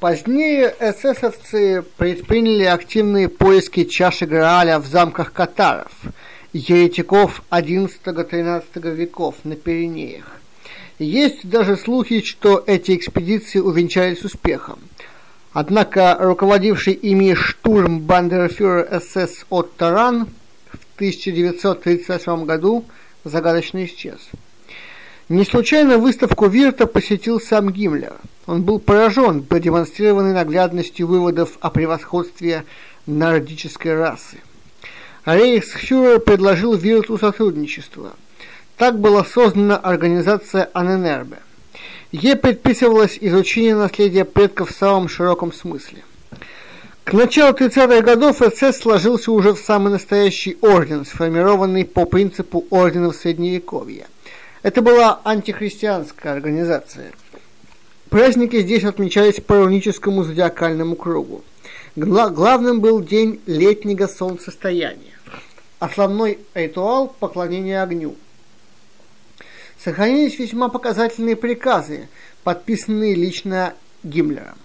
Позднее эсэсовцы предприняли активные поиски чаши Грааля в замках катаров, еретиков XI-XIII веков на Пиренеях. Есть даже слухи, что эти экспедиции увенчались успехом. Однако руководивший ими штурм бандерфюрер СС Отто Ран в 1938 году загадочно исчез. Не случайно выставку Вирта посетил сам Гиммлер. Он был поражен продемонстрированной наглядностью выводов о превосходстве нордической расы. Рейхсфюрер предложил Вирту сотрудничество. Так была создана организация Аненербе. Ей предписывалось изучение наследия предков в самом широком смысле. К началу 30-х годов СС сложился уже в самый настоящий орден, сформированный по принципу орденов Средневековья – это была антихристианская организация. Праздники здесь отмечались по руническому зодиакальному кругу. Гла главным был день летнего солнцестояния. Основной ритуал – поклонение огню. Сохранились весьма показательные приказы, подписанные лично Гиммлером.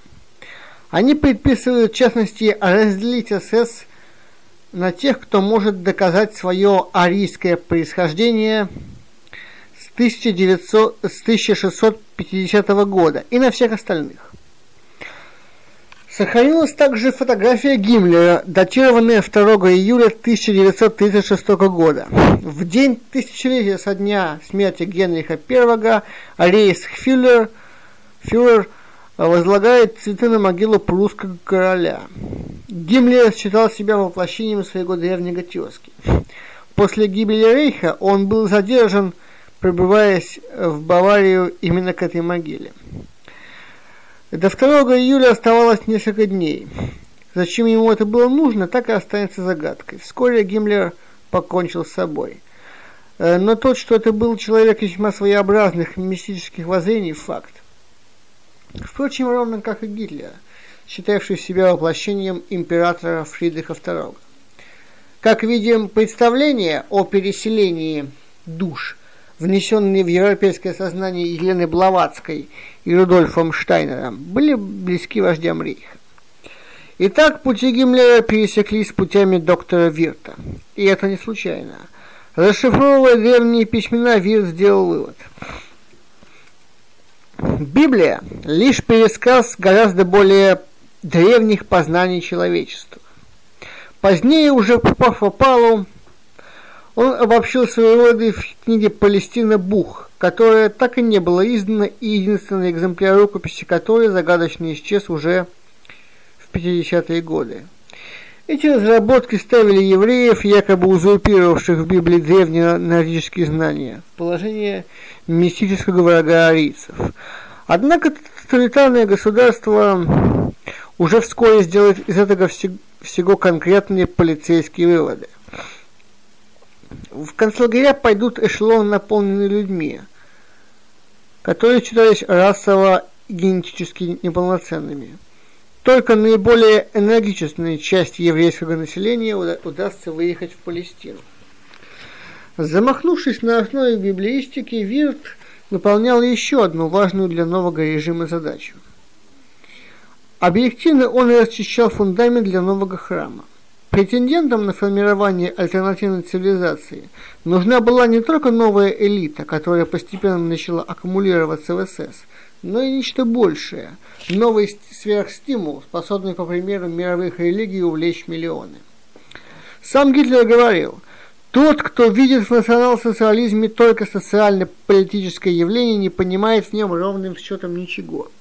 Они предписывают, в частности, разделить СС на тех, кто может доказать свое арийское происхождение – 1900, с 1650 года и на всех остальных. Сохранилась также фотография Гиммлера, датированная 2 июля 1936 года. В день тысячелетия со дня смерти Генриха I Рейхсфюрер фюрер возлагает цветы на могилу прусского короля. Гиммлер считал себя воплощением своего древнего тезки. После гибели Рейха он был задержан прибываясь в Баварию именно к этой могиле. До 2 июля оставалось несколько дней. Зачем ему это было нужно, так и останется загадкой. Вскоре Гиммлер покончил с собой. Э, но тот, что это был человек весьма своеобразных мистических воззрений, факт. Впрочем, ровно как и Гитлер, считавший себя воплощением императора Фридриха II. Как видим, представление о переселении душ – внесенные в европейское сознание Елены Блаватской и Рудольфом Штайнером, были близки вождям Рейха. Итак, пути Гиммлера пересеклись путями доктора Вирта. И это не случайно. Расшифровывая древние письмена, Вирт сделал вывод. Библия – лишь пересказ гораздо более древних познаний человечества. Позднее, уже попав в опалу, он обобщил свои выводы в книге «Палестина Бух», которая так и не была издана, и единственный экземпляр рукописи которой загадочно исчез уже в 50-е годы. Эти разработки ставили евреев, якобы узурпировавших в Библии древние нордические знания, в положение мистического врага арийцев. Однако тоталитарное государство уже вскоре сделает из этого всего конкретные полицейские выводы – в концлагеря пойдут эшелоны, наполненные людьми, которые считались расово генетически неполноценными. Только наиболее энергичной части еврейского населения удастся выехать в Палестину. Замахнувшись на основе библеистики, Вирт выполнял еще одну важную для нового режима задачу. Объективно он расчищал фундамент для нового храма. Претендентам на формирование альтернативной цивилизации нужна была не только новая элита, которая постепенно начала аккумулироваться в СС, но и нечто большее, новый сверхстимул, способный, по примеру мировых религий, увлечь миллионы. Сам Гитлер говорил, тот, кто видит в национал-социализме только социально-политическое явление, не понимает в нем ровным счетом ничего.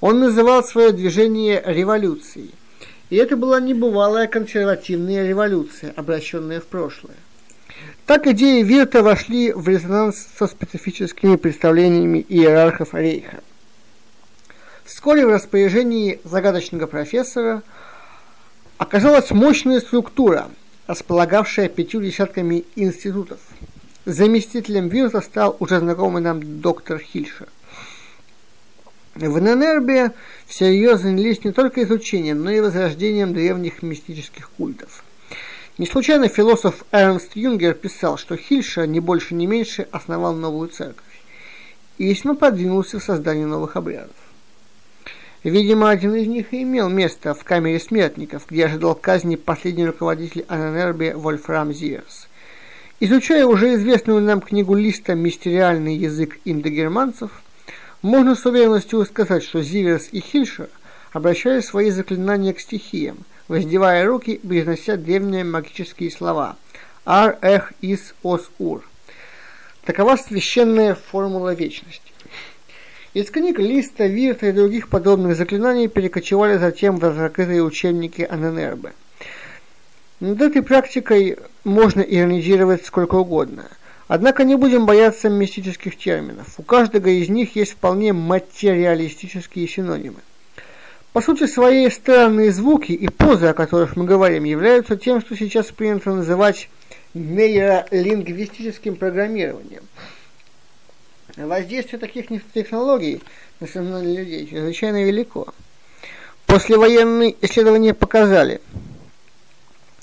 Он называл свое движение революцией – и это была небывалая консервативная революция, обращенная в прошлое. Так идеи Вирта вошли в резонанс со специфическими представлениями иерархов Рейха. Вскоре в распоряжении загадочного профессора оказалась мощная структура, располагавшая пятью десятками институтов. Заместителем Вирта стал уже знакомый нам доктор Хильшер. В Ненербе всерьез занялись не только изучением, но и возрождением древних мистических культов. Не случайно философ Эрнст Юнгер писал, что Хильша не больше, не меньше основал новую церковь и весьма продвинулся в создании новых обрядов. Видимо, один из них и имел место в камере смертников, где ожидал казни последний руководитель Аненербе Вольфрам Зиерс. Изучая уже известную нам книгу Листа «Мистериальный язык индогерманцев», можно с уверенностью сказать, что Зиверс и Хильшер обращали свои заклинания к стихиям, воздевая руки произнося древние магические слова «Ар, Эх, Ис, Ос, Ур». Такова священная формула вечности. Из книг Листа, Вирта и других подобных заклинаний перекочевали затем в закрытые учебники Аненербе. Над этой практикой можно иронизировать сколько угодно. Однако не будем бояться мистических терминов. У каждого из них есть вполне материалистические синонимы. По сути своей странные звуки и позы, о которых мы говорим, являются тем, что сейчас принято называть нейролингвистическим программированием – Воздействие таких технологий на сознание людей чрезвычайно велико. Послевоенные исследования показали,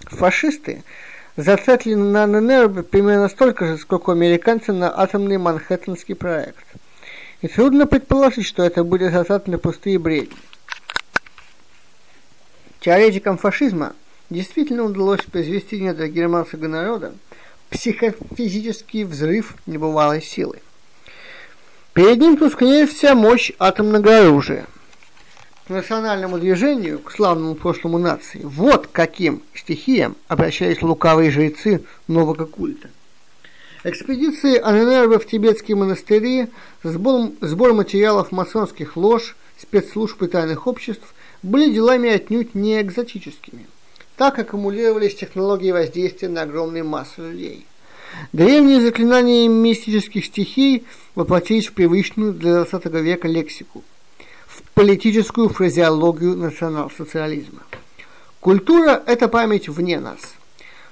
фашисты затратили на ННР примерно столько же, сколько американцы на атомный Манхэттенский проект. И трудно предположить, что это были затраты на пустые бредни. Теоретикам фашизма действительно удалось произвести недра германского народа психофизический взрыв небывалой силы. Перед ним тускнеет вся мощь атомного оружия. Национальному движению, к славному прошлому нации, вот каким стихиям обращались лукавые жрецы нового культа. Экспедиции Аненербе в тибетские монастыри, сбор, сбор материалов масонских лож, спецслужб и тайных обществ были делами отнюдь не экзотическими. Так аккумулировались технологии воздействия на огромные массы людей. Древние заклинания мистических стихий воплотились в привычную для XX века лексику, политическую фразеологию национал-социализма. Культура – это память вне нас.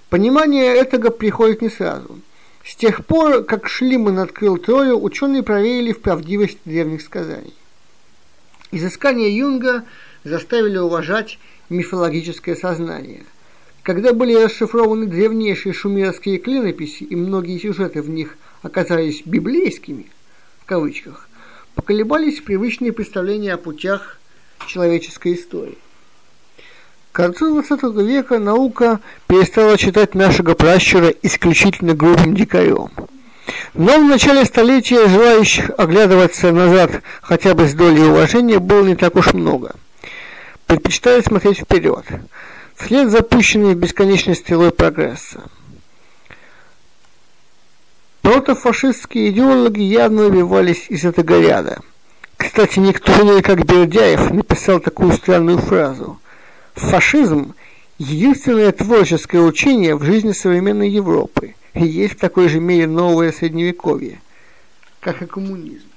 Понимание этого приходит не сразу. С тех пор, как Шлиман открыл Трою, ученые проверили в правдивость древних сказаний. Изыскания Юнга заставили уважать мифологическое сознание – когда были расшифрованы древнейшие шумерские клинописи и многие сюжеты в них оказались библейскими, в кавычках, поколебались привычные представления о путях человеческой истории. К концу XX века наука перестала читать нашего пращура исключительно грубым дикарем. Но в начале столетия желающих оглядываться назад хотя бы с долей уважения было не так уж много. Предпочитали смотреть вперед – вслед запущенный бесконечной стрелой прогресса. Протофашистские идеологи явно выбивались из этого ряда. Кстати, никто иной, как Бердяев, написал такую странную фразу. Фашизм – единственное творческое учение в жизни современной Европы, и есть в такой же мере новое средневековье, как и коммунизм.